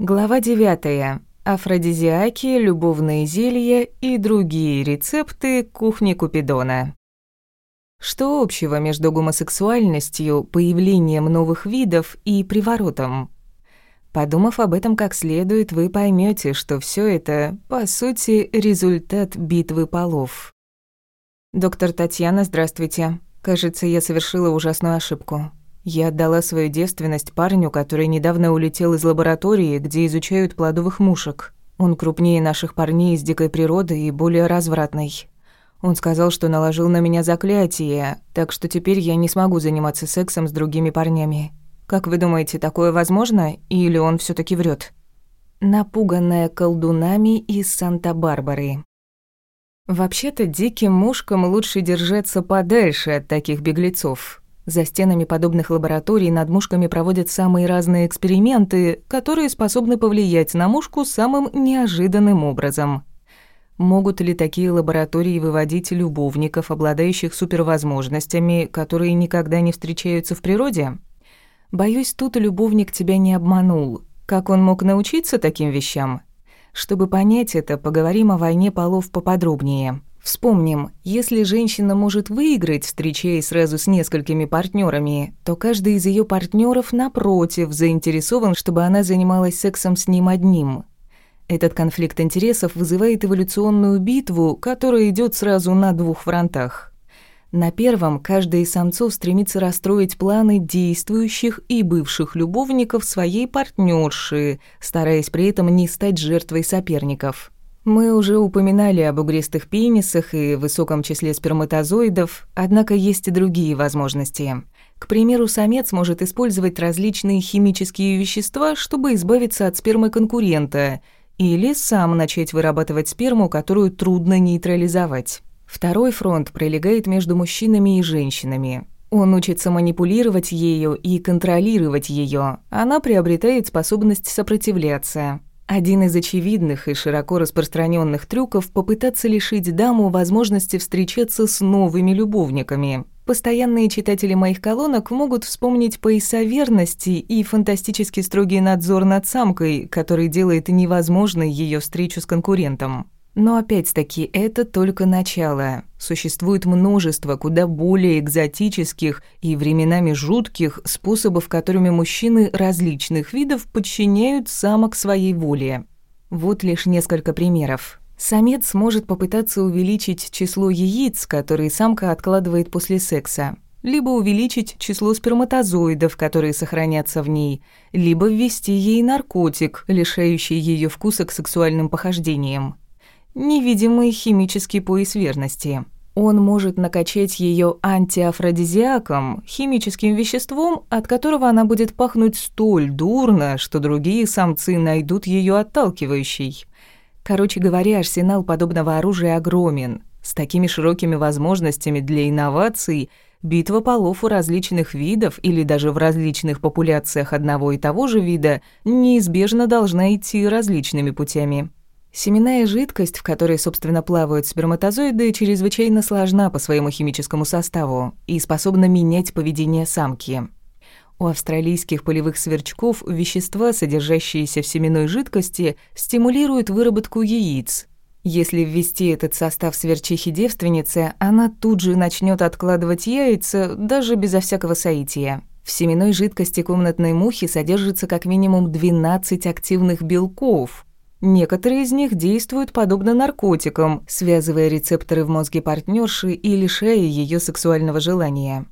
Глава 9. Афродизиаки, любовные зелья и другие рецепты кухни Купидона. Что общего между гомосексуальностью, появлением новых видов и приворотом? Подумав об этом как следует, вы поймете, что все это, по сути, результат битвы полов. Доктор Татьяна, здравствуйте. Кажется, я совершила ужасную ошибку. Я отдала свою девственность парню, который недавно улетел из лаборатории, где изучают плодовых мушек. Он крупнее наших парней из дикой природы и более развратный. Он сказал, что наложил на меня заклятие, так что теперь я не смогу заниматься сексом с другими парнями. Как вы думаете, такое возможно, или он все таки врет? Напуганная колдунами из Санта-Барбары. Вообще-то диким мушкам лучше держаться подальше от таких беглецов. За стенами подобных лабораторий над мушками проводят самые разные эксперименты, которые способны повлиять на мушку самым неожиданным образом. Могут ли такие лаборатории выводить любовников, обладающих супервозможностями, которые никогда не встречаются в природе? Боюсь, тут любовник тебя не обманул. Как он мог научиться таким вещам? Чтобы понять это, поговорим о войне полов поподробнее. Вспомним, если женщина может выиграть, встречаясь сразу с несколькими партнерами, то каждый из ее партнеров напротив заинтересован, чтобы она занималась сексом с ним одним. Этот конфликт интересов вызывает эволюционную битву, которая идет сразу на двух фронтах. На первом каждый из самцов стремится расстроить планы действующих и бывших любовников своей партнерши, стараясь при этом не стать жертвой соперников. Мы уже упоминали об угристых пенисах и высоком числе сперматозоидов, однако есть и другие возможности. К примеру, самец может использовать различные химические вещества, чтобы избавиться от спермы конкурента, или сам начать вырабатывать сперму, которую трудно нейтрализовать. Второй фронт пролегает между мужчинами и женщинами. Он учится манипулировать ею и контролировать ее. Она приобретает способность сопротивляться. Один из очевидных и широко распространенных трюков – попытаться лишить даму возможности встречаться с новыми любовниками. Постоянные читатели моих колонок могут вспомнить пояса верности и фантастически строгий надзор над самкой, который делает невозможной ее встречу с конкурентом. Но опять-таки это только начало. Существует множество куда более экзотических и временами жутких способов, которыми мужчины различных видов подчиняют самок своей воле. Вот лишь несколько примеров. Самец может попытаться увеличить число яиц, которые самка откладывает после секса, либо увеличить число сперматозоидов, которые сохранятся в ней, либо ввести ей наркотик, лишающий ее вкуса к сексуальным похождениям невидимый химический пояс верности. Он может накачать ее антиафродизиаком, химическим веществом, от которого она будет пахнуть столь дурно, что другие самцы найдут ее отталкивающей. Короче говоря, арсенал подобного оружия огромен. С такими широкими возможностями для инноваций битва полов у различных видов или даже в различных популяциях одного и того же вида неизбежно должна идти различными путями. Семенная жидкость, в которой, собственно, плавают сперматозоиды, чрезвычайно сложна по своему химическому составу и способна менять поведение самки. У австралийских полевых сверчков вещества, содержащиеся в семенной жидкости, стимулируют выработку яиц. Если ввести этот состав сверчихи-девственницы, она тут же начнет откладывать яйца, даже безо всякого соития. В семенной жидкости комнатной мухи содержится как минимум 12 активных белков – Некоторые из них действуют подобно наркотикам, связывая рецепторы в мозге партнерши и лишая ее сексуального желания.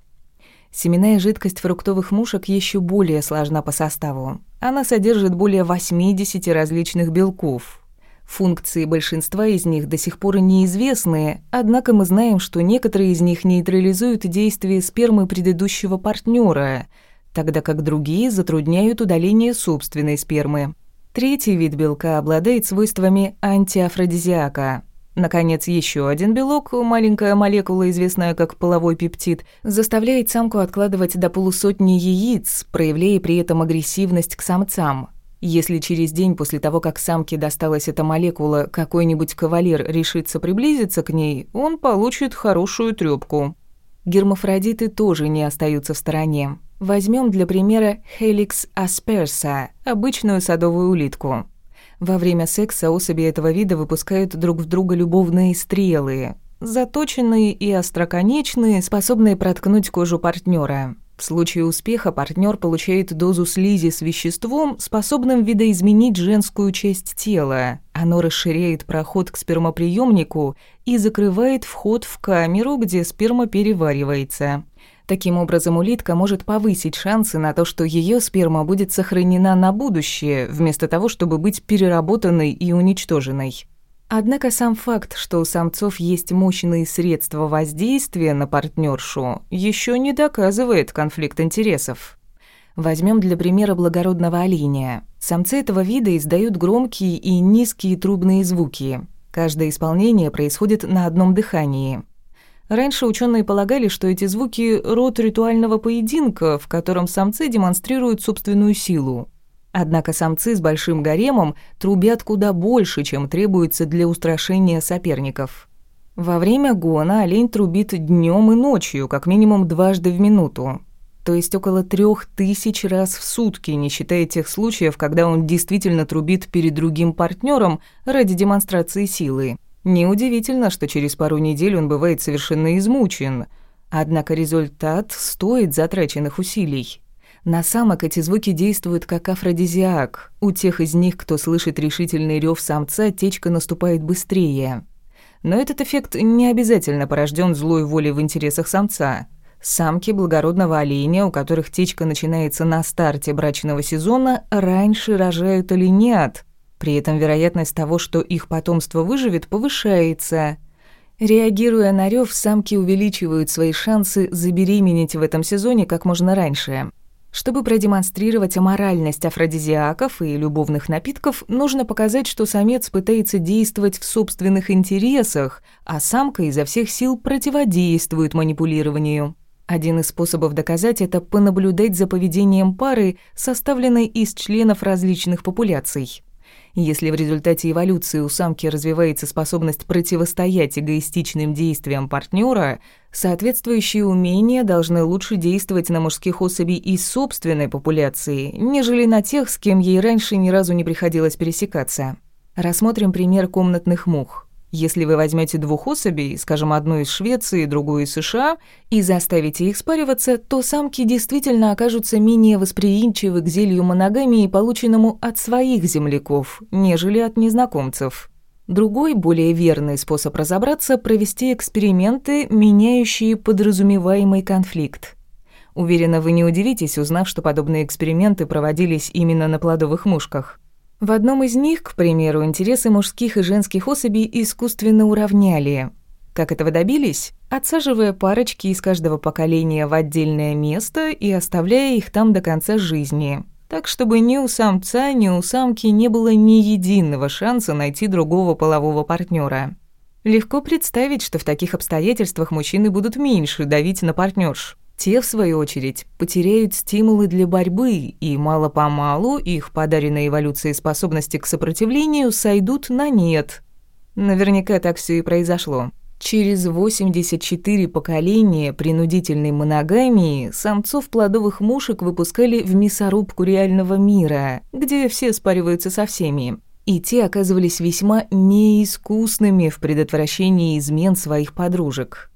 Семенная жидкость фруктовых мушек еще более сложна по составу. Она содержит более 80 различных белков. Функции большинства из них до сих пор неизвестны, однако мы знаем, что некоторые из них нейтрализуют действие спермы предыдущего партнера, тогда как другие затрудняют удаление собственной спермы. Третий вид белка обладает свойствами антиафродизиака. Наконец, еще один белок, маленькая молекула, известная как половой пептид, заставляет самку откладывать до полусотни яиц, проявляя при этом агрессивность к самцам. Если через день после того, как самке досталась эта молекула, какой-нибудь кавалер решится приблизиться к ней, он получит хорошую трёпку. Гермафродиты тоже не остаются в стороне. Возьмем для примера Helix aspersa, обычную садовую улитку. Во время секса особи этого вида выпускают друг в друга любовные стрелы, заточенные и остроконечные, способные проткнуть кожу партнера. В случае успеха партнер получает дозу слизи с веществом, способным видоизменить женскую часть тела. Оно расширяет проход к спермоприемнику и закрывает вход в камеру, где сперма переваривается. Таким образом, улитка может повысить шансы на то, что ее сперма будет сохранена на будущее, вместо того, чтобы быть переработанной и уничтоженной. Однако сам факт, что у самцов есть мощные средства воздействия на партнершу, еще не доказывает конфликт интересов. Возьмем для примера благородного оленя. Самцы этого вида издают громкие и низкие трубные звуки. Каждое исполнение происходит на одном дыхании. Раньше ученые полагали, что эти звуки – род ритуального поединка, в котором самцы демонстрируют собственную силу. Однако самцы с большим гаремом трубят куда больше, чем требуется для устрашения соперников. Во время гона олень трубит днем и ночью, как минимум дважды в минуту. То есть около трех тысяч раз в сутки, не считая тех случаев, когда он действительно трубит перед другим партнером ради демонстрации силы. Неудивительно, что через пару недель он бывает совершенно измучен. Однако результат стоит затраченных усилий. На самок эти звуки действуют как афродизиак. У тех из них, кто слышит решительный рев самца, течка наступает быстрее. Но этот эффект не обязательно порожден злой волей в интересах самца. Самки благородного оленя, у которых течка начинается на старте брачного сезона, раньше рожают оленят. При этом вероятность того, что их потомство выживет, повышается. Реагируя на рев, самки увеличивают свои шансы забеременеть в этом сезоне как можно раньше. Чтобы продемонстрировать аморальность афродизиаков и любовных напитков, нужно показать, что самец пытается действовать в собственных интересах, а самка изо всех сил противодействует манипулированию. Один из способов доказать это – понаблюдать за поведением пары, составленной из членов различных популяций. Если в результате эволюции у самки развивается способность противостоять эгоистичным действиям партнера, соответствующие умения должны лучше действовать на мужских особей из собственной популяции, нежели на тех, с кем ей раньше ни разу не приходилось пересекаться. Рассмотрим пример комнатных мух. Если вы возьмете двух особей, скажем, одну из Швеции, другую из США, и заставите их спариваться, то самки действительно окажутся менее восприимчивы к зелью моногамии, полученному от своих земляков, нежели от незнакомцев. Другой, более верный способ разобраться – провести эксперименты, меняющие подразумеваемый конфликт. Уверена, вы не удивитесь, узнав, что подобные эксперименты проводились именно на плодовых мушках. В одном из них, к примеру, интересы мужских и женских особей искусственно уравняли. Как этого добились? Отсаживая парочки из каждого поколения в отдельное место и оставляя их там до конца жизни. Так, чтобы ни у самца, ни у самки не было ни единого шанса найти другого полового партнера. Легко представить, что в таких обстоятельствах мужчины будут меньше давить на партнерш. Те, в свою очередь, потеряют стимулы для борьбы, и мало-помалу их подаренные эволюцией способности к сопротивлению сойдут на нет. Наверняка так все и произошло. Через 84 поколения принудительной моногамии самцов плодовых мушек выпускали в мясорубку реального мира, где все спариваются со всеми. И те оказывались весьма неискусными в предотвращении измен своих подружек.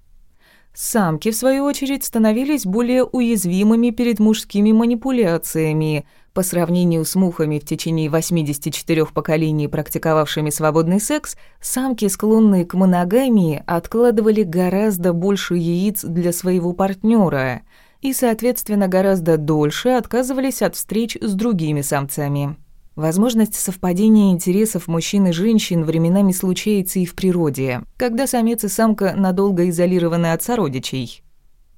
Самки, в свою очередь, становились более уязвимыми перед мужскими манипуляциями. По сравнению с мухами в течение 84 поколений, практиковавшими свободный секс, самки, склонные к моногамии, откладывали гораздо больше яиц для своего партнера и, соответственно, гораздо дольше отказывались от встреч с другими самцами. Возможность совпадения интересов мужчин и женщин временами случается и в природе, когда самец и самка надолго изолированы от сородичей.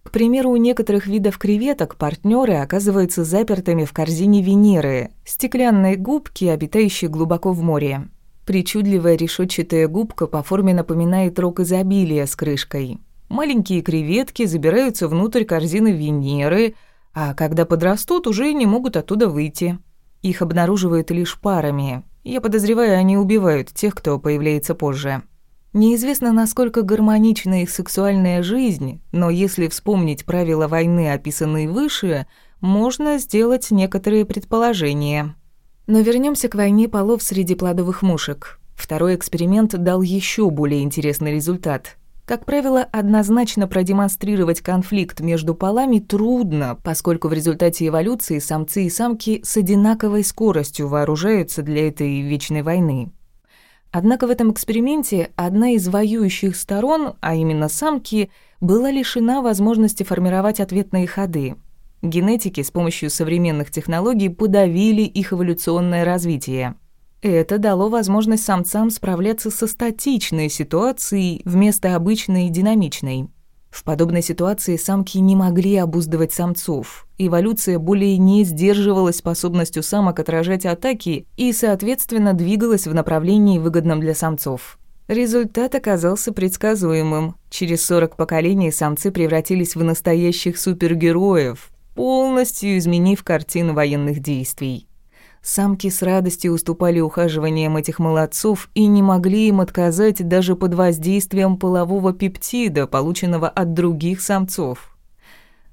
К примеру, у некоторых видов креветок партнеры оказываются запертыми в корзине Венеры, стеклянной губки, обитающей глубоко в море. Причудливая решетчатая губка по форме напоминает рог изобилия с крышкой. Маленькие креветки забираются внутрь корзины Венеры, а когда подрастут, уже не могут оттуда выйти. Их обнаруживают лишь парами. Я подозреваю, они убивают тех, кто появляется позже. Неизвестно, насколько гармонична их сексуальная жизнь, но если вспомнить правила войны, описанные выше, можно сделать некоторые предположения. Но вернемся к войне полов среди плодовых мушек. Второй эксперимент дал еще более интересный результат. Как правило, однозначно продемонстрировать конфликт между полами трудно, поскольку в результате эволюции самцы и самки с одинаковой скоростью вооружаются для этой вечной войны. Однако в этом эксперименте одна из воюющих сторон, а именно самки, была лишена возможности формировать ответные ходы. Генетики с помощью современных технологий подавили их эволюционное развитие. Это дало возможность самцам справляться со статичной ситуацией вместо обычной динамичной. В подобной ситуации самки не могли обуздывать самцов. Эволюция более не сдерживалась способностью самок отражать атаки и, соответственно, двигалась в направлении, выгодном для самцов. Результат оказался предсказуемым. Через 40 поколений самцы превратились в настоящих супергероев, полностью изменив картину военных действий. Самки с радостью уступали ухаживаниям этих молодцов и не могли им отказать даже под воздействием полового пептида, полученного от других самцов.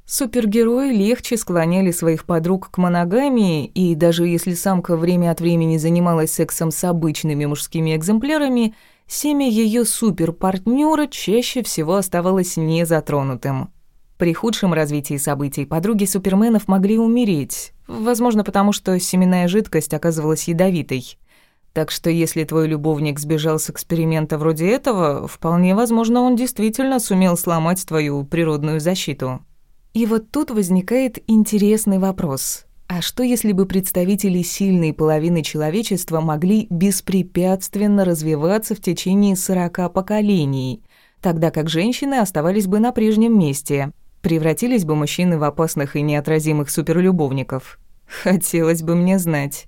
Супергерои легче склоняли своих подруг к моногамии, и даже если самка время от времени занималась сексом с обычными мужскими экземплярами, семя ее суперпартнера чаще всего оставалось незатронутым. При худшем развитии событий подруги суперменов могли умереть, возможно, потому что семенная жидкость оказывалась ядовитой. Так что если твой любовник сбежал с эксперимента вроде этого, вполне возможно, он действительно сумел сломать твою природную защиту. И вот тут возникает интересный вопрос. А что если бы представители сильной половины человечества могли беспрепятственно развиваться в течение 40 поколений, тогда как женщины оставались бы на прежнем месте? Превратились бы мужчины в опасных и неотразимых суперлюбовников? Хотелось бы мне знать.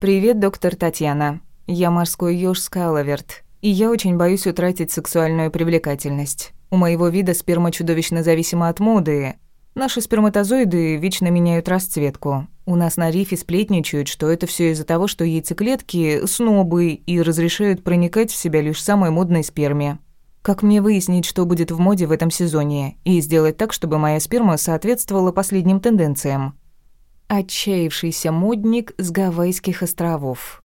Привет, доктор Татьяна. Я морской ёж Скалаверт, и я очень боюсь утратить сексуальную привлекательность. У моего вида сперма чудовищно зависима от моды. Наши сперматозоиды вечно меняют расцветку. У нас на рифе сплетничают, что это все из-за того, что яйцеклетки снобы и разрешают проникать в себя лишь самой модной сперме. Как мне выяснить, что будет в моде в этом сезоне, и сделать так, чтобы моя сперма соответствовала последним тенденциям? Отчаявшийся модник с Гавайских островов.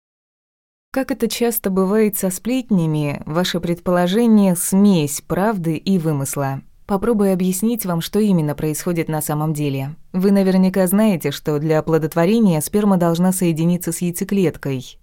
Как это часто бывает со сплетнями, ваше предположение – смесь правды и вымысла. Попробую объяснить вам, что именно происходит на самом деле. Вы наверняка знаете, что для оплодотворения сперма должна соединиться с яйцеклеткой.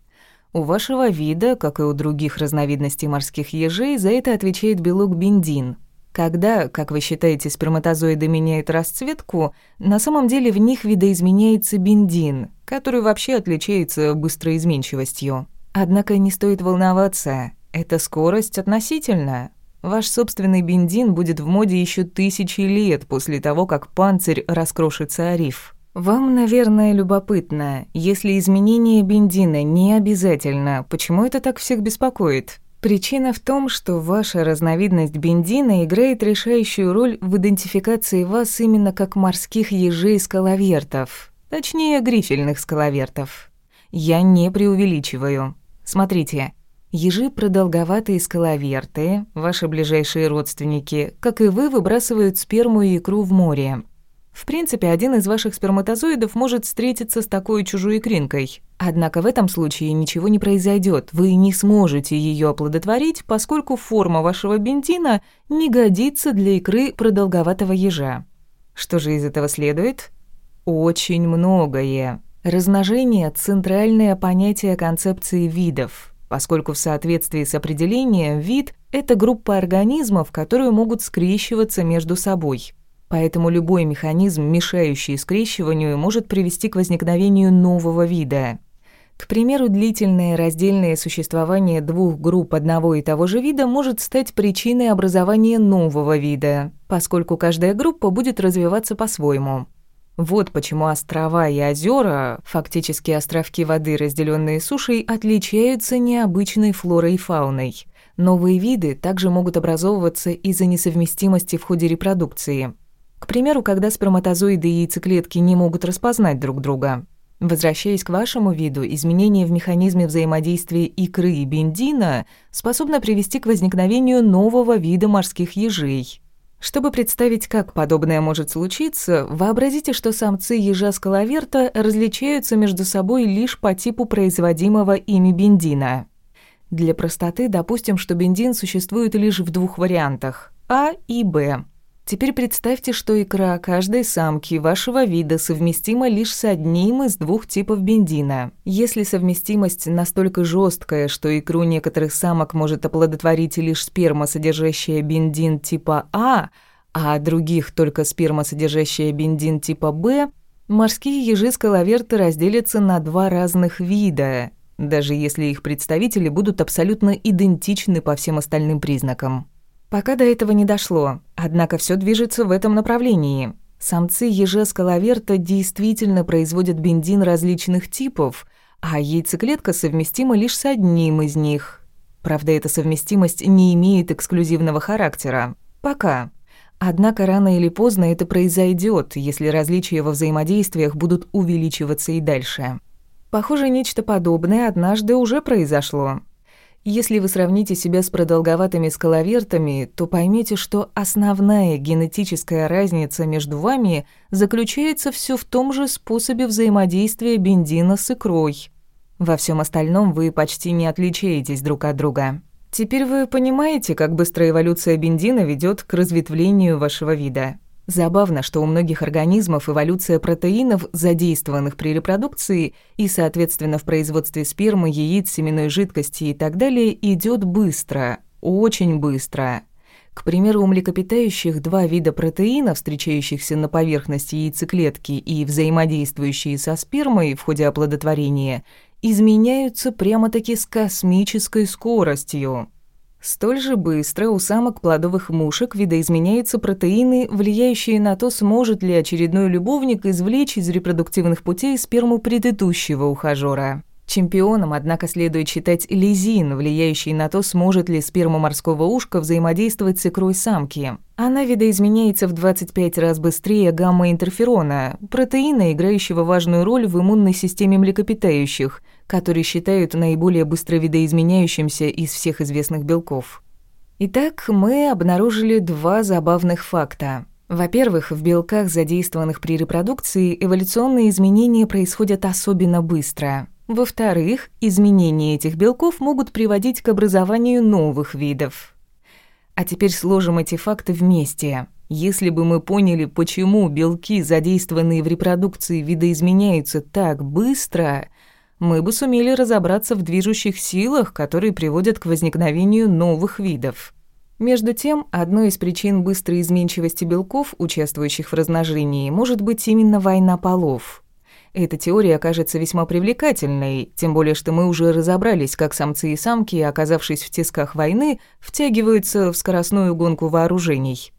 У вашего вида, как и у других разновидностей морских ежей, за это отвечает белок бендин. Когда, как вы считаете, сперматозоиды меняют расцветку, на самом деле в них видоизменяется бендин, который вообще отличается быстрой изменчивостью. Однако не стоит волноваться, эта скорость относительна. Ваш собственный бензин будет в моде еще тысячи лет после того, как панцирь раскрошится о риф. Вам, наверное, любопытно, если изменение бензина не обязательно, почему это так всех беспокоит? Причина в том, что ваша разновидность бензина играет решающую роль в идентификации вас именно как морских ежей-скаловертов, точнее, грифельных скаловертов. Я не преувеличиваю. Смотрите, ежи продолговатые скаловерты, ваши ближайшие родственники, как и вы, выбрасывают сперму и икру в море. В принципе, один из ваших сперматозоидов может встретиться с такой чужой икринкой. Однако в этом случае ничего не произойдет. Вы не сможете ее оплодотворить, поскольку форма вашего бензина не годится для икры продолговатого ежа. Что же из этого следует? Очень многое. Размножение – центральное понятие концепции видов, поскольку в соответствии с определением вид – это группа организмов, которые могут скрещиваться между собой – Поэтому любой механизм, мешающий скрещиванию, может привести к возникновению нового вида. К примеру, длительное раздельное существование двух групп одного и того же вида может стать причиной образования нового вида, поскольку каждая группа будет развиваться по-своему. Вот почему острова и озера, фактически островки воды, разделенные сушей, отличаются необычной флорой и фауной. Новые виды также могут образовываться из-за несовместимости в ходе репродукции. К примеру, когда сперматозоиды и яйцеклетки не могут распознать друг друга. Возвращаясь к вашему виду, изменение в механизме взаимодействия икры и бендина способно привести к возникновению нового вида морских ежей. Чтобы представить, как подобное может случиться, вообразите, что самцы ежа скаловерта различаются между собой лишь по типу производимого ими бензина. Для простоты допустим, что бензин существует лишь в двух вариантах – А и Б. Теперь представьте, что икра каждой самки вашего вида совместима лишь с одним из двух типов бензина. Если совместимость настолько жесткая, что икру некоторых самок может оплодотворить лишь сперма, содержащая бензин типа А, а других только сперма, содержащая бензин типа Б, морские ежи-скаловерты разделятся на два разных вида, даже если их представители будут абсолютно идентичны по всем остальным признакам. Пока до этого не дошло, однако все движется в этом направлении. Самцы ежа-скаловерта действительно производят бензин различных типов, а яйцеклетка совместима лишь с одним из них. Правда, эта совместимость не имеет эксклюзивного характера. Пока. Однако рано или поздно это произойдет, если различия во взаимодействиях будут увеличиваться и дальше. Похоже, нечто подобное однажды уже произошло. Если вы сравните себя с продолговатыми скаловертами, то поймете, что основная генетическая разница между вами заключается все в том же способе взаимодействия бензина с икрой. Во всем остальном вы почти не отличаетесь друг от друга. Теперь вы понимаете, как быстро эволюция бензина ведет к разветвлению вашего вида. Забавно, что у многих организмов эволюция протеинов, задействованных при репродукции и, соответственно, в производстве спермы, яиц, семенной жидкости и так далее, идет быстро, очень быстро. К примеру, у млекопитающих два вида протеинов, встречающихся на поверхности яйцеклетки и взаимодействующие со спермой в ходе оплодотворения, изменяются прямо-таки с космической скоростью. Столь же быстро у самок плодовых мушек видоизменяются протеины, влияющие на то, сможет ли очередной любовник извлечь из репродуктивных путей сперму предыдущего ухажёра. Чемпионом, однако, следует считать лизин, влияющий на то, сможет ли сперма морского ушка взаимодействовать с икрой самки. Она видоизменяется в 25 раз быстрее гамма-интерферона, протеина, играющего важную роль в иммунной системе млекопитающих, который считают наиболее быстро видоизменяющимся из всех известных белков. Итак, мы обнаружили два забавных факта. Во-первых, в белках, задействованных при репродукции, эволюционные изменения происходят особенно быстро – во-вторых, изменения этих белков могут приводить к образованию новых видов. А теперь сложим эти факты вместе. Если бы мы поняли, почему белки, задействованные в репродукции, видоизменяются так быстро, мы бы сумели разобраться в движущих силах, которые приводят к возникновению новых видов. Между тем, одной из причин быстрой изменчивости белков, участвующих в размножении, может быть именно война полов – эта теория окажется весьма привлекательной, тем более что мы уже разобрались, как самцы и самки, оказавшись в тисках войны, втягиваются в скоростную гонку вооружений.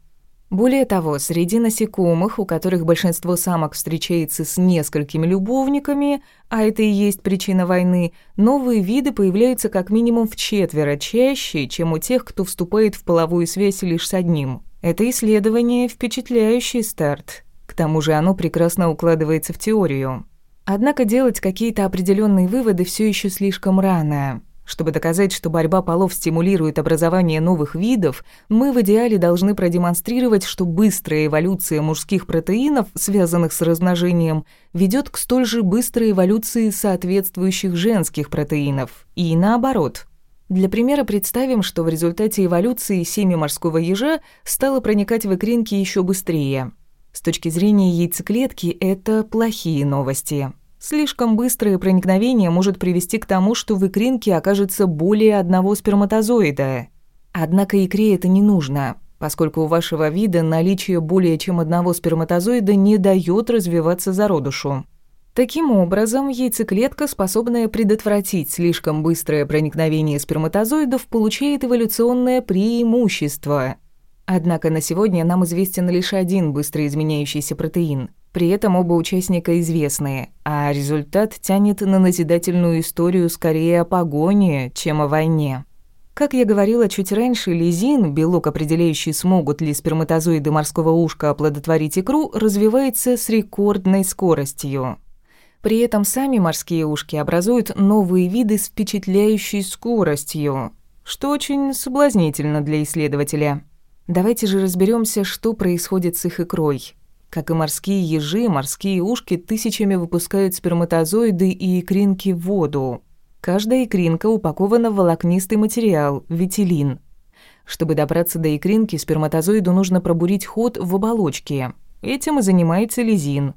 Более того, среди насекомых, у которых большинство самок встречается с несколькими любовниками, а это и есть причина войны, новые виды появляются как минимум в четверо чаще, чем у тех, кто вступает в половую связь лишь с одним. Это исследование – впечатляющий старт тому же оно прекрасно укладывается в теорию. Однако делать какие-то определенные выводы все еще слишком рано. Чтобы доказать, что борьба полов стимулирует образование новых видов, мы в идеале должны продемонстрировать, что быстрая эволюция мужских протеинов, связанных с размножением, ведет к столь же быстрой эволюции соответствующих женских протеинов. И наоборот. Для примера представим, что в результате эволюции семя морского ежа стало проникать в икринки еще быстрее – с точки зрения яйцеклетки это плохие новости. Слишком быстрое проникновение может привести к тому, что в икринке окажется более одного сперматозоида. Однако икре это не нужно, поскольку у вашего вида наличие более чем одного сперматозоида не дает развиваться зародышу. Таким образом, яйцеклетка, способная предотвратить слишком быстрое проникновение сперматозоидов, получает эволюционное преимущество – Однако на сегодня нам известен лишь один быстро изменяющийся протеин. При этом оба участника известны, а результат тянет на назидательную историю скорее о погоне, чем о войне. Как я говорила чуть раньше, лизин, белок, определяющий, смогут ли сперматозоиды морского ушка оплодотворить икру, развивается с рекордной скоростью. При этом сами морские ушки образуют новые виды с впечатляющей скоростью, что очень соблазнительно для исследователя. Давайте же разберемся, что происходит с их икрой. Как и морские ежи, морские ушки тысячами выпускают сперматозоиды и икринки в воду. Каждая икринка упакована в волокнистый материал – витилин. Чтобы добраться до икринки, сперматозоиду нужно пробурить ход в оболочке. Этим и занимается лизин.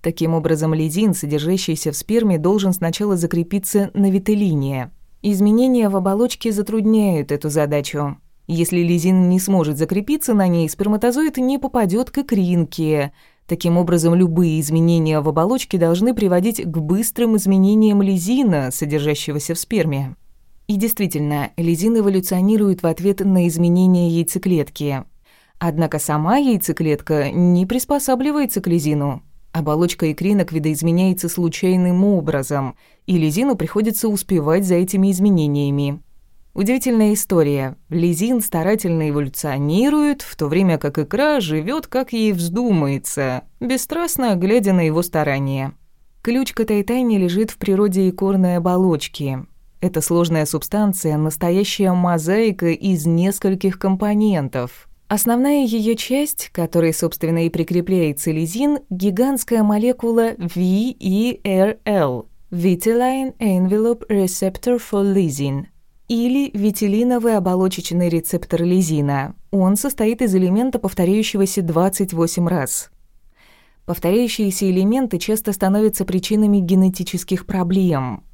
Таким образом, лизин, содержащийся в сперме, должен сначала закрепиться на витилине. Изменения в оболочке затрудняют эту задачу. Если лизин не сможет закрепиться на ней, сперматозоид не попадет к икринке. Таким образом, любые изменения в оболочке должны приводить к быстрым изменениям лизина, содержащегося в сперме. И действительно, лизин эволюционирует в ответ на изменения яйцеклетки. Однако сама яйцеклетка не приспосабливается к лизину. Оболочка икринок видоизменяется случайным образом, и лизину приходится успевать за этими изменениями. Удивительная история. Лизин старательно эволюционирует, в то время как икра живет, как ей вздумается, бесстрастно глядя на его старания. Ключ к этой тайне лежит в природе икорной оболочки. Это сложная субстанция, настоящая мозаика из нескольких компонентов. Основная ее часть, которой, собственно, и прикрепляется лизин, гигантская молекула VERL – Vitelline Envelope Receptor for Lysine – или витилиновый оболочечный рецептор лизина. Он состоит из элемента, повторяющегося 28 раз. Повторяющиеся элементы часто становятся причинами генетических проблем.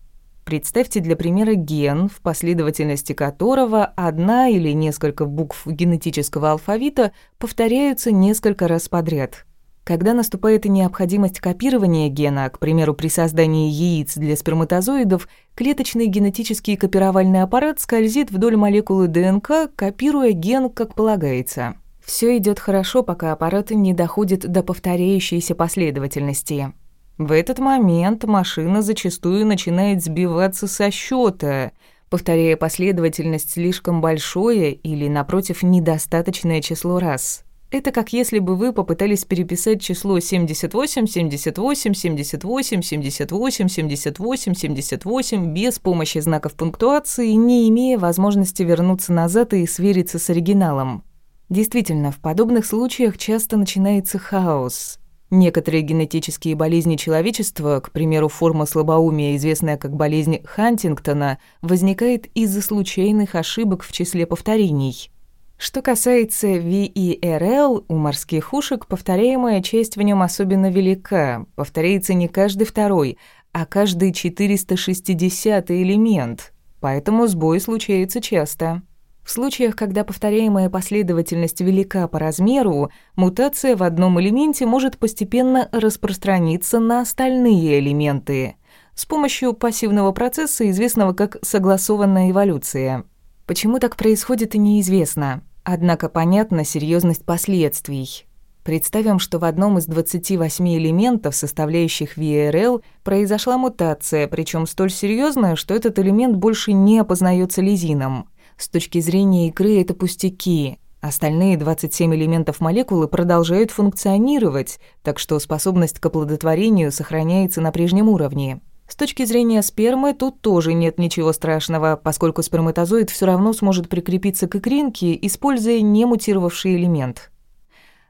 Представьте для примера ген, в последовательности которого одна или несколько букв генетического алфавита повторяются несколько раз подряд – когда наступает необходимость копирования гена, к примеру, при создании яиц для сперматозоидов, клеточный генетический копировальный аппарат скользит вдоль молекулы ДНК, копируя ген, как полагается. Все идет хорошо, пока аппарат не доходит до повторяющейся последовательности. В этот момент машина зачастую начинает сбиваться со счета, повторяя последовательность слишком большое или, напротив, недостаточное число раз – это как если бы вы попытались переписать число 78, 78, 78, 78, 78, 78 без помощи знаков пунктуации, не имея возможности вернуться назад и свериться с оригиналом. Действительно, в подобных случаях часто начинается хаос. Некоторые генетические болезни человечества, к примеру, форма слабоумия, известная как болезнь Хантингтона, возникает из-за случайных ошибок в числе повторений – что касается VERL, у морских ушек повторяемая часть в нем особенно велика, повторяется не каждый второй, а каждый 460 элемент, поэтому сбой случается часто. В случаях, когда повторяемая последовательность велика по размеру, мутация в одном элементе может постепенно распространиться на остальные элементы с помощью пассивного процесса, известного как согласованная эволюция. Почему так происходит, неизвестно. Однако понятна серьезность последствий. Представим, что в одном из 28 элементов, составляющих VRL, произошла мутация, причем столь серьезная, что этот элемент больше не опознается лизином. С точки зрения икры это пустяки. Остальные 27 элементов молекулы продолжают функционировать, так что способность к оплодотворению сохраняется на прежнем уровне. С точки зрения спермы тут тоже нет ничего страшного, поскольку сперматозоид все равно сможет прикрепиться к икринке, используя немутировавший элемент.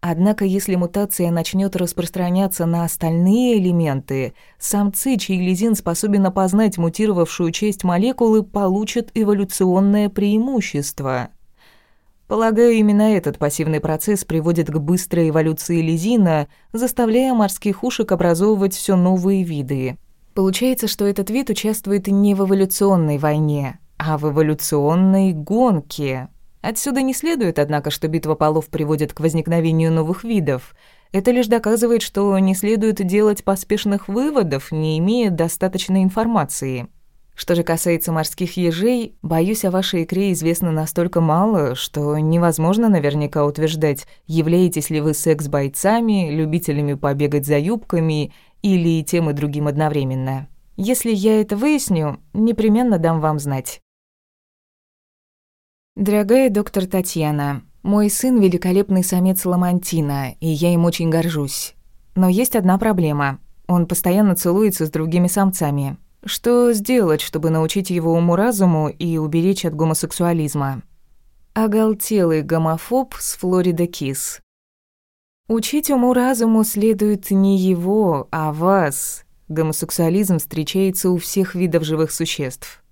Однако, если мутация начнет распространяться на остальные элементы, самцы, чей лизин способен опознать мутировавшую часть молекулы, получат эволюционное преимущество. Полагаю, именно этот пассивный процесс приводит к быстрой эволюции лизина, заставляя морских ушек образовывать все новые виды – Получается, что этот вид участвует не в эволюционной войне, а в эволюционной гонке. Отсюда не следует, однако, что битва полов приводит к возникновению новых видов. Это лишь доказывает, что не следует делать поспешных выводов, не имея достаточной информации. Что же касается морских ежей, боюсь, о вашей икре известно настолько мало, что невозможно наверняка утверждать, являетесь ли вы секс-бойцами, любителями побегать за юбками или тем и другим одновременно. Если я это выясню, непременно дам вам знать. Дорогая доктор Татьяна, мой сын великолепный самец Ламантина, и я им очень горжусь. Но есть одна проблема. Он постоянно целуется с другими самцами. Что сделать, чтобы научить его уму-разуму и уберечь от гомосексуализма? Оголтелый гомофоб с Флорида Кис. Учить уму-разуму следует не его, а вас. Гомосексуализм встречается у всех видов живых существ.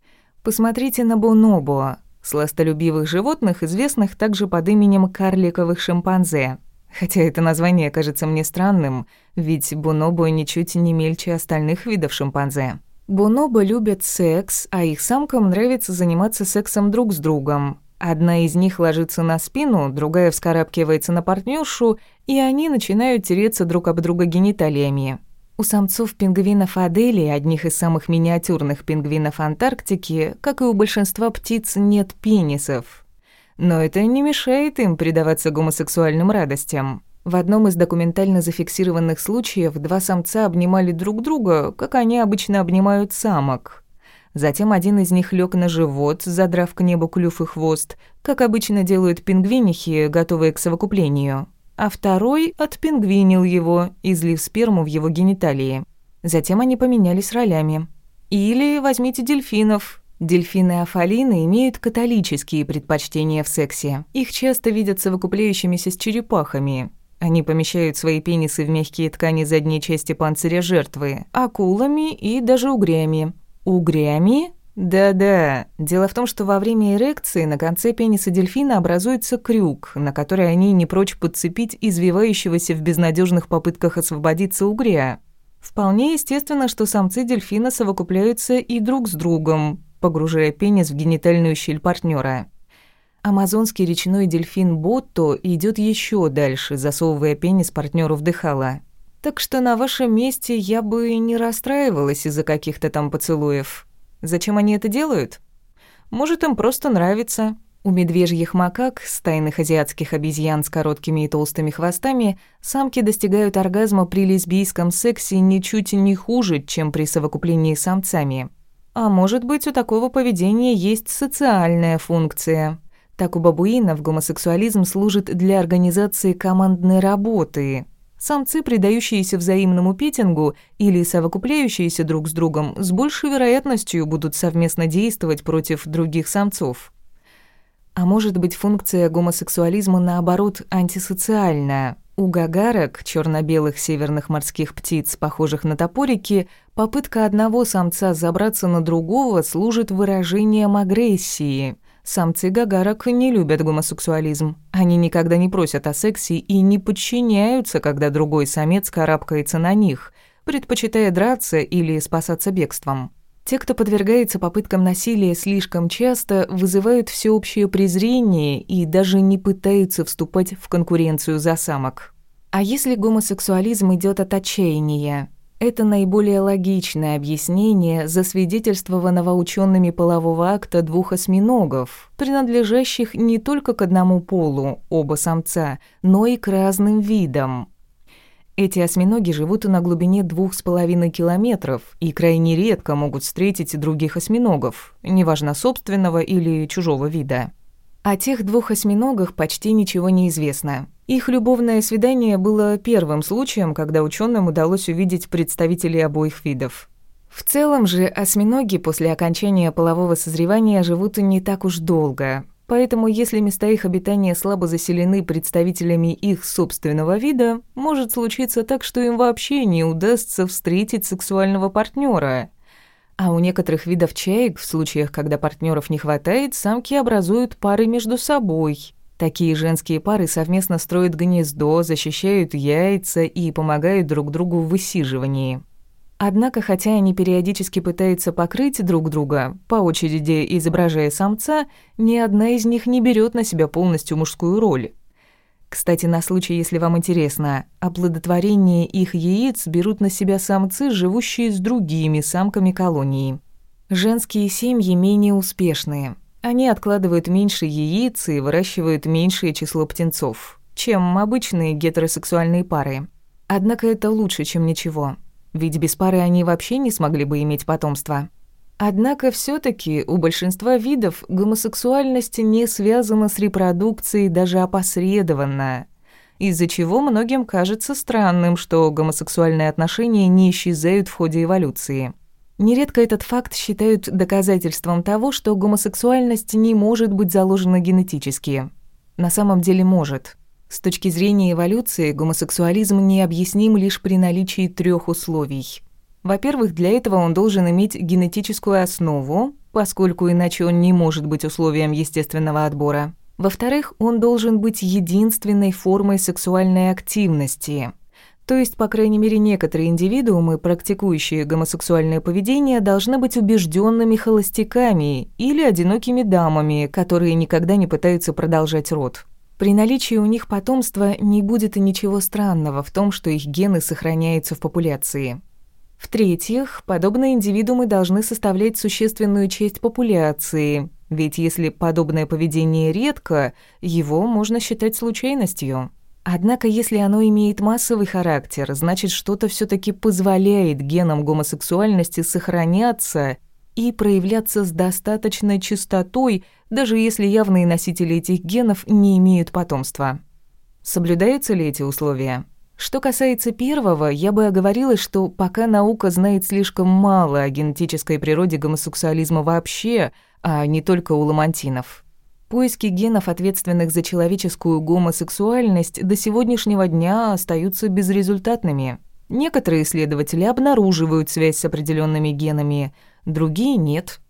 Посмотрите на бонобо, сластолюбивых животных, известных также под именем карликовых шимпанзе. Хотя это название кажется мне странным, ведь бонобо ничуть не мельче остальных видов шимпанзе. Бонобо любят секс, а их самкам нравится заниматься сексом друг с другом. Одна из них ложится на спину, другая вскарабкивается на партнершу, и они начинают тереться друг об друга гениталиями. У самцов пингвинов Адели, одних из самых миниатюрных пингвинов Антарктики, как и у большинства птиц, нет пенисов. Но это не мешает им предаваться гомосексуальным радостям. В одном из документально зафиксированных случаев два самца обнимали друг друга, как они обычно обнимают самок. Затем один из них лег на живот, задрав к небу клюв и хвост, как обычно делают пингвинихи, готовые к совокуплению. А второй отпингвинил его, излив сперму в его гениталии. Затем они поменялись ролями. Или возьмите дельфинов. Дельфины-афалины имеют католические предпочтения в сексе. Их часто видят совокупляющимися с черепахами. Они помещают свои пенисы в мягкие ткани задней части панциря жертвы, акулами и даже угрями. Угрями? Да-да. Дело в том, что во время эрекции на конце пениса дельфина образуется крюк, на который они не прочь подцепить извивающегося в безнадежных попытках освободиться угря. Вполне естественно, что самцы дельфина совокупляются и друг с другом, погружая пенис в генитальную щель партнера. Амазонский речной дельфин Ботто идет еще дальше, засовывая пенис партнеру в дыхало. Так что на вашем месте я бы не расстраивалась из-за каких-то там поцелуев. Зачем они это делают? Может, им просто нравится. У медвежьих макак, стайных азиатских обезьян с короткими и толстыми хвостами, самки достигают оргазма при лесбийском сексе ничуть не хуже, чем при совокуплении с самцами. А может быть, у такого поведения есть социальная функция. Так у бабуинов гомосексуализм служит для организации командной работы – Самцы, предающиеся взаимному петингу или совокупляющиеся друг с другом, с большей вероятностью будут совместно действовать против других самцов. А может быть, функция гомосексуализма наоборот антисоциальная. У гагарок, черно-белых северных морских птиц, похожих на топорики, попытка одного самца забраться на другого служит выражением агрессии – Самцы гагарок не любят гомосексуализм. Они никогда не просят о сексе и не подчиняются, когда другой самец карабкается на них, предпочитая драться или спасаться бегством. Те, кто подвергается попыткам насилия слишком часто, вызывают всеобщее презрение и даже не пытаются вступать в конкуренцию за самок. А если гомосексуализм идет от отчаяния? Это наиболее логичное объяснение засвидетельствованного учеными полового акта двух осьминогов, принадлежащих не только к одному полу, оба самца, но и к разным видам. Эти осьминоги живут на глубине двух с половиной километров и крайне редко могут встретить других осьминогов, неважно собственного или чужого вида. О тех двух осьминогах почти ничего не известно. Их любовное свидание было первым случаем, когда ученым удалось увидеть представителей обоих видов. В целом же осьминоги после окончания полового созревания живут не так уж долго. Поэтому если места их обитания слабо заселены представителями их собственного вида, может случиться так, что им вообще не удастся встретить сексуального партнера. А у некоторых видов чаек, в случаях, когда партнеров не хватает, самки образуют пары между собой. Такие женские пары совместно строят гнездо, защищают яйца и помогают друг другу в высиживании. Однако, хотя они периодически пытаются покрыть друг друга, по очереди изображая самца, ни одна из них не берет на себя полностью мужскую роль. Кстати, на случай, если вам интересно, оплодотворение их яиц берут на себя самцы, живущие с другими самками колонии. Женские семьи менее успешные. Они откладывают меньше яиц и выращивают меньшее число птенцов, чем обычные гетеросексуальные пары. Однако это лучше, чем ничего. Ведь без пары они вообще не смогли бы иметь потомство. Однако все таки у большинства видов гомосексуальность не связана с репродукцией даже опосредованно, из-за чего многим кажется странным, что гомосексуальные отношения не исчезают в ходе эволюции. Нередко этот факт считают доказательством того, что гомосексуальность не может быть заложена генетически. На самом деле может. С точки зрения эволюции, гомосексуализм необъясним лишь при наличии трех условий. Во-первых, для этого он должен иметь генетическую основу, поскольку иначе он не может быть условием естественного отбора. Во-вторых, он должен быть единственной формой сексуальной активности. То есть, по крайней мере, некоторые индивидуумы, практикующие гомосексуальное поведение, должны быть убежденными холостяками или одинокими дамами, которые никогда не пытаются продолжать род. При наличии у них потомства не будет и ничего странного в том, что их гены сохраняются в популяции. В-третьих, подобные индивидуумы должны составлять существенную часть популяции, ведь если подобное поведение редко, его можно считать случайностью. Однако, если оно имеет массовый характер, значит, что-то все таки позволяет генам гомосексуальности сохраняться и проявляться с достаточной частотой, даже если явные носители этих генов не имеют потомства. Соблюдаются ли эти условия? Что касается первого, я бы оговорилась, что пока наука знает слишком мало о генетической природе гомосексуализма вообще, а не только у ламантинов. Поиски генов, ответственных за человеческую гомосексуальность, до сегодняшнего дня остаются безрезультатными. Некоторые исследователи обнаруживают связь с определенными генами, другие нет.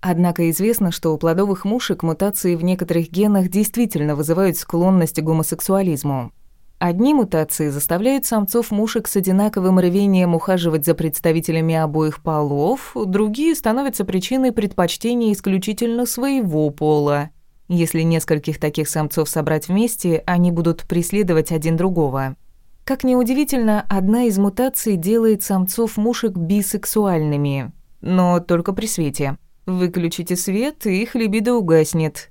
Однако известно, что у плодовых мушек мутации в некоторых генах действительно вызывают склонность к гомосексуализму. Одни мутации заставляют самцов мушек с одинаковым рвением ухаживать за представителями обоих полов, другие становятся причиной предпочтения исключительно своего пола. Если нескольких таких самцов собрать вместе, они будут преследовать один другого. Как ни удивительно, одна из мутаций делает самцов мушек бисексуальными, но только при свете. Выключите свет, и их либидо угаснет.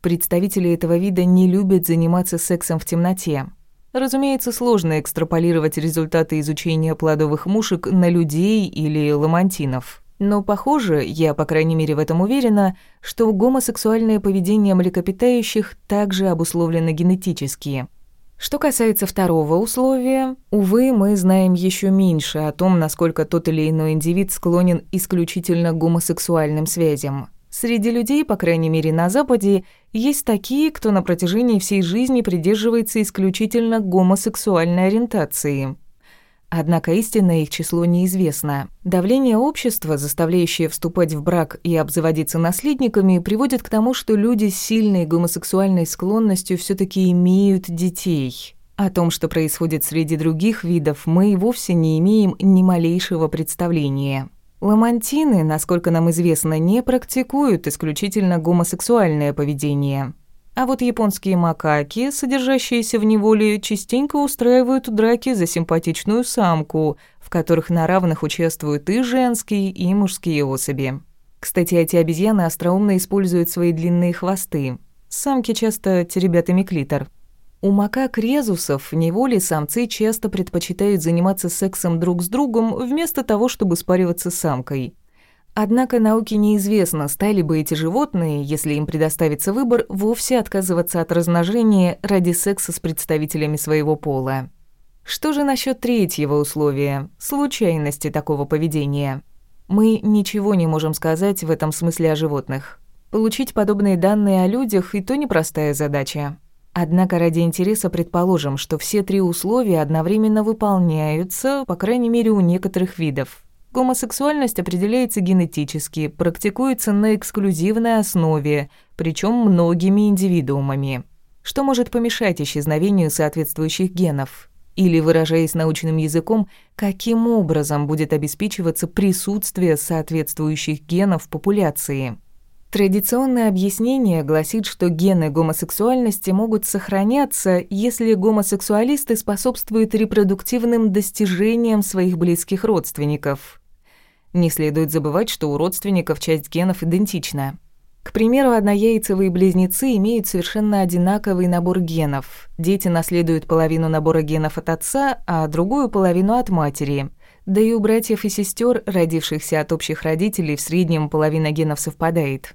Представители этого вида не любят заниматься сексом в темноте. Разумеется, сложно экстраполировать результаты изучения плодовых мушек на людей или ламантинов. Но похоже, я, по крайней мере, в этом уверена, что гомосексуальное поведение млекопитающих также обусловлено генетически. Что касается второго условия, увы, мы знаем еще меньше о том, насколько тот или иной индивид склонен исключительно к гомосексуальным связям. Среди людей, по крайней мере на Западе, есть такие, кто на протяжении всей жизни придерживается исключительно гомосексуальной ориентации. Однако истинное их число неизвестно. Давление общества, заставляющее вступать в брак и обзаводиться наследниками, приводит к тому, что люди с сильной гомосексуальной склонностью все таки имеют детей. О том, что происходит среди других видов, мы и вовсе не имеем ни малейшего представления. Ламантины, насколько нам известно, не практикуют исключительно гомосексуальное поведение. А вот японские макаки, содержащиеся в неволе, частенько устраивают драки за симпатичную самку, в которых на равных участвуют и женские, и мужские особи. Кстати, эти обезьяны остроумно используют свои длинные хвосты. Самки часто теребят ими клитор. У макак-резусов в неволе самцы часто предпочитают заниматься сексом друг с другом вместо того, чтобы спариваться с самкой. Однако науке неизвестно, стали бы эти животные, если им предоставится выбор, вовсе отказываться от размножения ради секса с представителями своего пола. Что же насчет третьего условия – случайности такого поведения? Мы ничего не можем сказать в этом смысле о животных. Получить подобные данные о людях – и то непростая задача. Однако ради интереса предположим, что все три условия одновременно выполняются, по крайней мере, у некоторых видов. Гомосексуальность определяется генетически, практикуется на эксклюзивной основе, причем многими индивидуумами. Что может помешать исчезновению соответствующих генов? Или, выражаясь научным языком, каким образом будет обеспечиваться присутствие соответствующих генов в популяции? Традиционное объяснение гласит, что гены гомосексуальности могут сохраняться, если гомосексуалисты способствуют репродуктивным достижениям своих близких родственников. Не следует забывать, что у родственников часть генов идентична. К примеру, однояйцевые близнецы имеют совершенно одинаковый набор генов. Дети наследуют половину набора генов от отца, а другую половину от матери. Да и у братьев и сестер, родившихся от общих родителей, в среднем половина генов совпадает.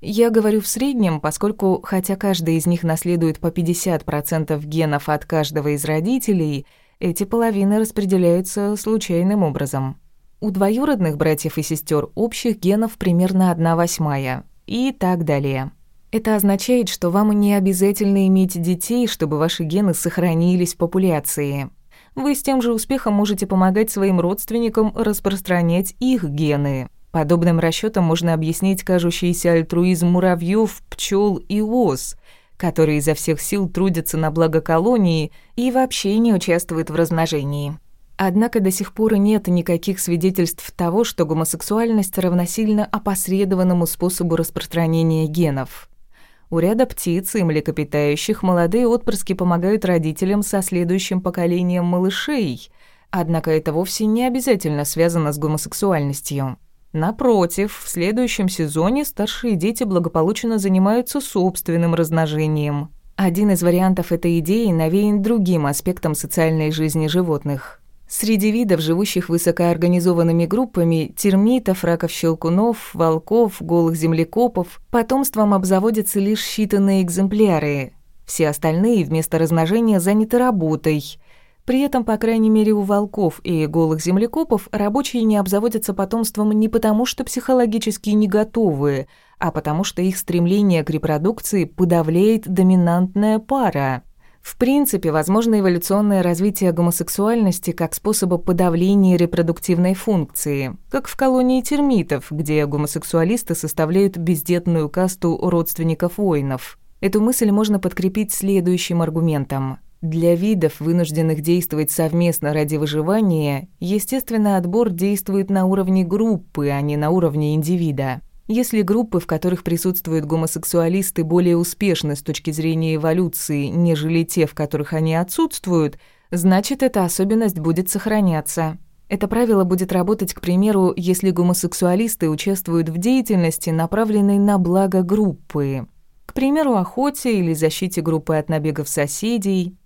Я говорю в среднем, поскольку, хотя каждый из них наследует по 50% генов от каждого из родителей, эти половины распределяются случайным образом. У двоюродных братьев и сестер общих генов примерно 1 восьмая и так далее. Это означает, что вам не обязательно иметь детей, чтобы ваши гены сохранились в популяции. Вы с тем же успехом можете помогать своим родственникам распространять их гены. Подобным расчетом можно объяснить кажущийся альтруизм муравьев, пчел и ос, которые изо всех сил трудятся на благо колонии и вообще не участвуют в размножении. Однако до сих пор нет никаких свидетельств того, что гомосексуальность равносильна опосредованному способу распространения генов. У ряда птиц и млекопитающих молодые отпрыски помогают родителям со следующим поколением малышей, однако это вовсе не обязательно связано с гомосексуальностью. Напротив, в следующем сезоне старшие дети благополучно занимаются собственным размножением. Один из вариантов этой идеи навеян другим аспектом социальной жизни животных – Среди видов, живущих высокоорганизованными группами, термитов, раков-щелкунов, волков, голых землекопов, потомством обзаводятся лишь считанные экземпляры. Все остальные вместо размножения заняты работой. При этом, по крайней мере, у волков и голых землекопов рабочие не обзаводятся потомством не потому, что психологически не готовы, а потому что их стремление к репродукции подавляет доминантная пара – в принципе, возможно эволюционное развитие гомосексуальности как способа подавления репродуктивной функции, как в колонии термитов, где гомосексуалисты составляют бездетную касту родственников воинов. Эту мысль можно подкрепить следующим аргументом. Для видов, вынужденных действовать совместно ради выживания, естественный отбор действует на уровне группы, а не на уровне индивида. Если группы, в которых присутствуют гомосексуалисты, более успешны с точки зрения эволюции, нежели те, в которых они отсутствуют, значит, эта особенность будет сохраняться. Это правило будет работать, к примеру, если гомосексуалисты участвуют в деятельности, направленной на благо группы. К примеру, охоте или защите группы от набегов соседей.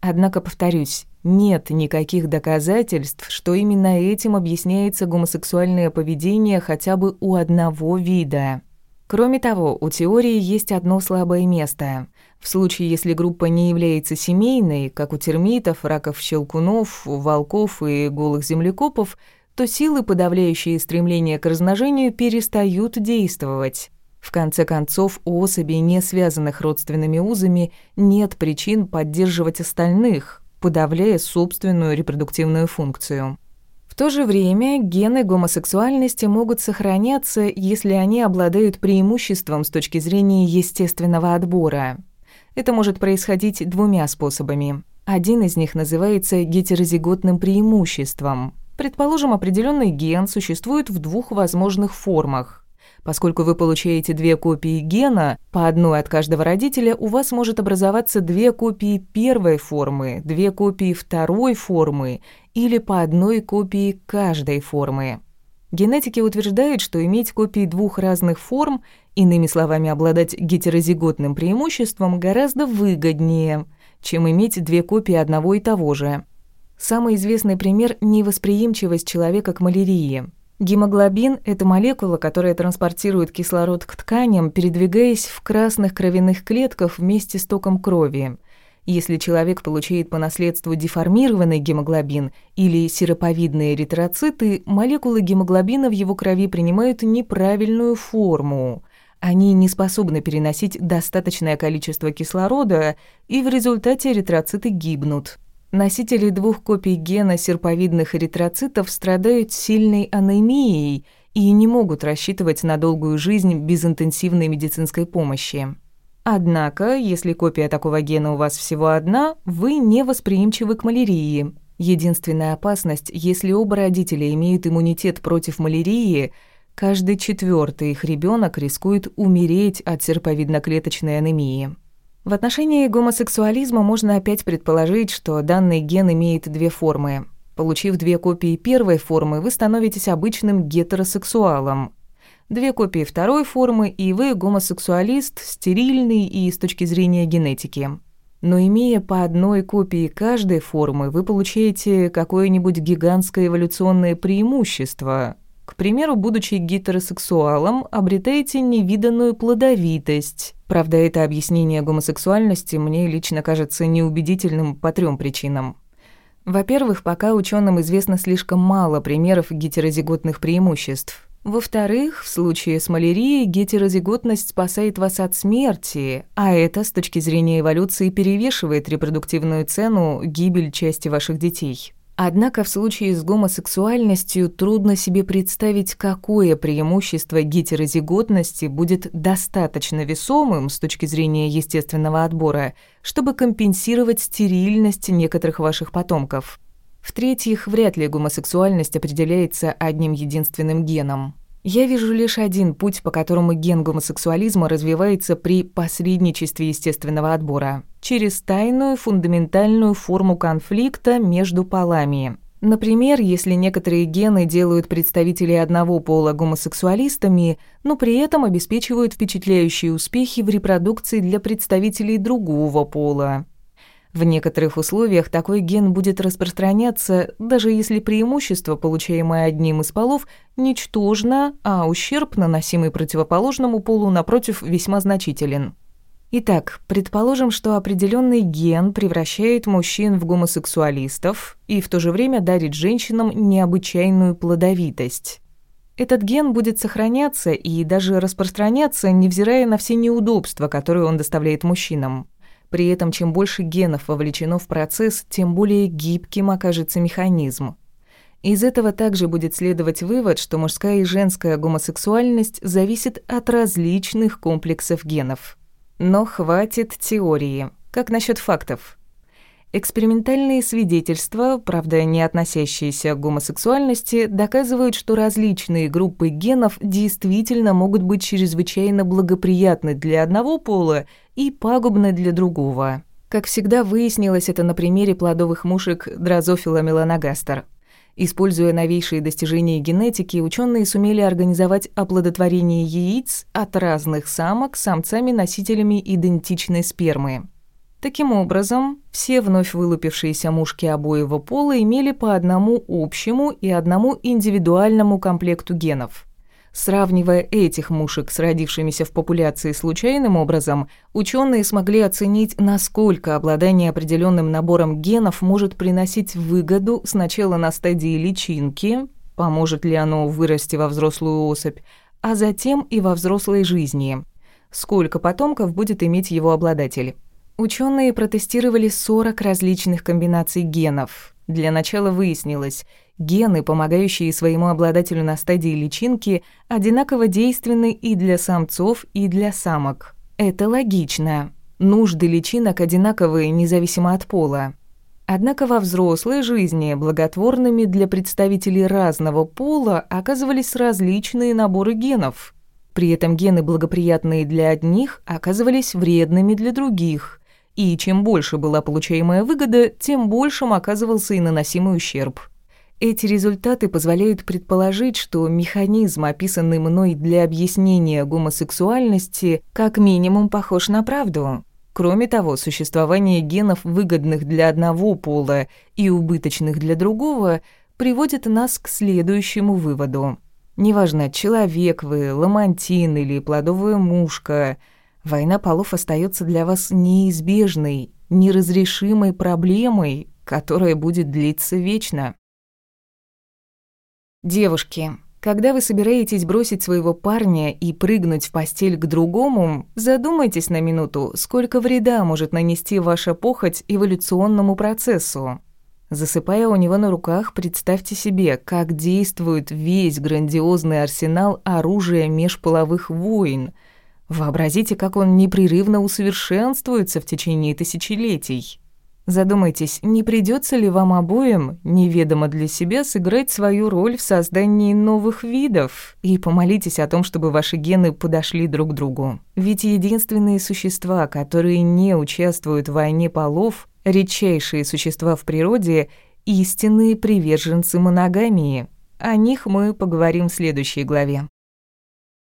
Однако, повторюсь, нет никаких доказательств, что именно этим объясняется гомосексуальное поведение хотя бы у одного вида. Кроме того, у теории есть одно слабое место. В случае, если группа не является семейной, как у термитов, раков-щелкунов, волков и голых землекопов, то силы, подавляющие стремление к размножению, перестают действовать. В конце концов, у особей, не связанных родственными узами, нет причин поддерживать остальных, подавляя собственную репродуктивную функцию. В то же время гены гомосексуальности могут сохраняться, если они обладают преимуществом с точки зрения естественного отбора. Это может происходить двумя способами. Один из них называется гетерозиготным преимуществом. Предположим, определенный ген существует в двух возможных формах Поскольку вы получаете две копии гена, по одной от каждого родителя, у вас может образоваться две копии первой формы, две копии второй формы или по одной копии каждой формы. Генетики утверждают, что иметь копии двух разных форм, иными словами, обладать гетерозиготным преимуществом, гораздо выгоднее, чем иметь две копии одного и того же. Самый известный пример – невосприимчивость человека к малярии – Гемоглобин – это молекула, которая транспортирует кислород к тканям, передвигаясь в красных кровяных клетках вместе с током крови. Если человек получает по наследству деформированный гемоглобин или сироповидные эритроциты, молекулы гемоглобина в его крови принимают неправильную форму. Они не способны переносить достаточное количество кислорода, и в результате эритроциты гибнут. Носители двух копий гена серповидных эритроцитов страдают сильной анемией и не могут рассчитывать на долгую жизнь без интенсивной медицинской помощи. Однако, если копия такого гена у вас всего одна, вы не восприимчивы к малярии. Единственная опасность, если оба родителя имеют иммунитет против малярии, каждый четвертый их ребенок рискует умереть от серповидноклеточной анемии. В отношении гомосексуализма можно опять предположить, что данный ген имеет две формы. Получив две копии первой формы, вы становитесь обычным гетеросексуалом. Две копии второй формы, и вы гомосексуалист, стерильный и с точки зрения генетики. Но имея по одной копии каждой формы, вы получаете какое-нибудь гигантское эволюционное преимущество. К примеру, будучи гетеросексуалом, обретаете невиданную плодовитость, Правда, это объяснение гомосексуальности мне лично кажется неубедительным по трем причинам. Во-первых, пока ученым известно слишком мало примеров гетерозиготных преимуществ. Во-вторых, в случае с малярией гетерозиготность спасает вас от смерти, а это, с точки зрения эволюции, перевешивает репродуктивную цену гибель части ваших детей. Однако в случае с гомосексуальностью трудно себе представить, какое преимущество гетерозиготности будет достаточно весомым с точки зрения естественного отбора, чтобы компенсировать стерильность некоторых ваших потомков. В-третьих, вряд ли гомосексуальность определяется одним единственным геном. Я вижу лишь один путь, по которому ген гомосексуализма развивается при посредничестве естественного отбора – через тайную фундаментальную форму конфликта между полами. Например, если некоторые гены делают представителей одного пола гомосексуалистами, но при этом обеспечивают впечатляющие успехи в репродукции для представителей другого пола. В некоторых условиях такой ген будет распространяться, даже если преимущество, получаемое одним из полов, ничтожно, а ущерб, наносимый противоположному полу, напротив, весьма значителен. Итак, предположим, что определенный ген превращает мужчин в гомосексуалистов и в то же время дарит женщинам необычайную плодовитость. Этот ген будет сохраняться и даже распространяться, невзирая на все неудобства, которые он доставляет мужчинам. При этом, чем больше генов вовлечено в процесс, тем более гибким окажется механизм. Из этого также будет следовать вывод, что мужская и женская гомосексуальность зависит от различных комплексов генов. Но хватит теории. Как насчет фактов? Экспериментальные свидетельства, правда не относящиеся к гомосексуальности, доказывают, что различные группы генов действительно могут быть чрезвычайно благоприятны для одного пола и пагубны для другого. Как всегда выяснилось это на примере плодовых мушек Дрозофила меланогастер. Используя новейшие достижения генетики, ученые сумели организовать оплодотворение яиц от разных самок самцами-носителями идентичной спермы. Таким образом, все вновь вылупившиеся мушки обоего пола имели по одному общему и одному индивидуальному комплекту генов. Сравнивая этих мушек с родившимися в популяции случайным образом, ученые смогли оценить, насколько обладание определенным набором генов может приносить выгоду сначала на стадии личинки, поможет ли оно вырасти во взрослую особь, а затем и во взрослой жизни. Сколько потомков будет иметь его обладатель? Ученые протестировали 40 различных комбинаций генов. Для начала выяснилось, гены, помогающие своему обладателю на стадии личинки, одинаково действенны и для самцов, и для самок. Это логично. Нужды личинок одинаковые, независимо от пола. Однако во взрослой жизни благотворными для представителей разного пола оказывались различные наборы генов. При этом гены, благоприятные для одних, оказывались вредными для других и чем больше была получаемая выгода, тем большим оказывался и наносимый ущерб. Эти результаты позволяют предположить, что механизм, описанный мной для объяснения гомосексуальности, как минимум похож на правду. Кроме того, существование генов, выгодных для одного пола и убыточных для другого, приводит нас к следующему выводу. Неважно, человек вы, ламантин или плодовая мушка – Война полов остается для вас неизбежной, неразрешимой проблемой, которая будет длиться вечно. Девушки, когда вы собираетесь бросить своего парня и прыгнуть в постель к другому, задумайтесь на минуту, сколько вреда может нанести ваша похоть эволюционному процессу. Засыпая у него на руках, представьте себе, как действует весь грандиозный арсенал оружия межполовых войн – Вообразите, как он непрерывно усовершенствуется в течение тысячелетий. Задумайтесь, не придется ли вам обоим, неведомо для себя, сыграть свою роль в создании новых видов, и помолитесь о том, чтобы ваши гены подошли друг к другу. Ведь единственные существа, которые не участвуют в войне полов, редчайшие существа в природе, истинные приверженцы моногамии. О них мы поговорим в следующей главе.